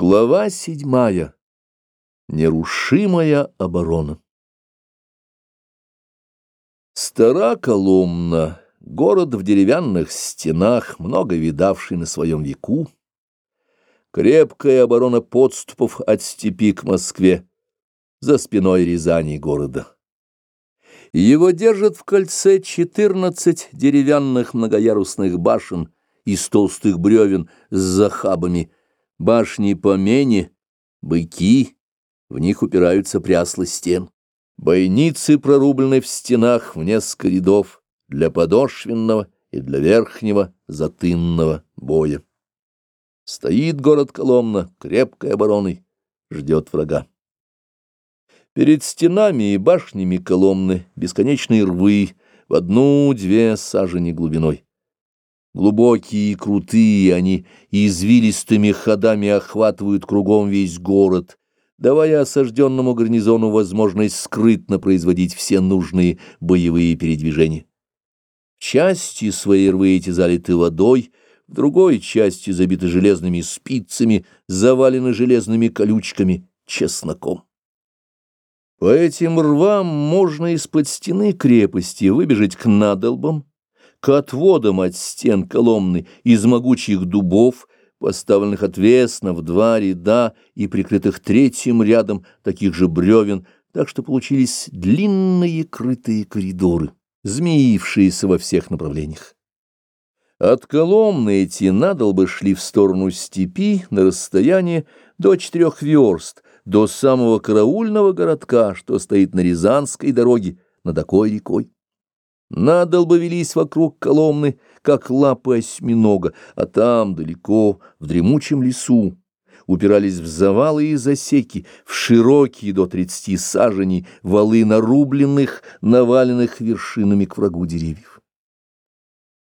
Глава седьмая. Нерушимая оборона. Стара Коломна, город в деревянных стенах, много видавший на своем веку. Крепкая оборона подступов от степи к Москве, за спиной Рязани города. Его держат в кольце четырнадцать деревянных многоярусных башен из толстых бревен с захабами, Башни помене, быки, в них упираются прясла стен. Бойницы прорублены в стенах в несколько рядов для подошвенного и для верхнего затынного боя. Стоит город Коломна, крепкой обороной, ждет врага. Перед стенами и башнями Коломны бесконечные рвы в одну-две сажени глубиной. Глубокие и крутые они извилистыми ходами охватывают кругом весь город, давая осажденному гарнизону возможность скрытно производить все нужные боевые передвижения. В части своей рвы эти залиты водой, в другой части забиты железными спицами, завалены железными колючками, чесноком. По этим рвам можно из-под стены крепости выбежать к надолбам, к отводам от стен Коломны из могучих дубов, поставленных отвесно в два ряда и прикрытых третьим рядом таких же бревен, так что получились длинные крытые коридоры, змеившиеся во всех направлениях. От Коломны эти надолбы шли в сторону степи на расстояние до четырех верст, до самого караульного городка, что стоит на Рязанской дороге над такой рекой. Надолбы велись вокруг Коломны, как лапы осьминога, а там, далеко, в дремучем лесу, упирались в завалы и засеки, в широкие до тридцати саженей валы нарубленных, наваленных вершинами к врагу деревьев.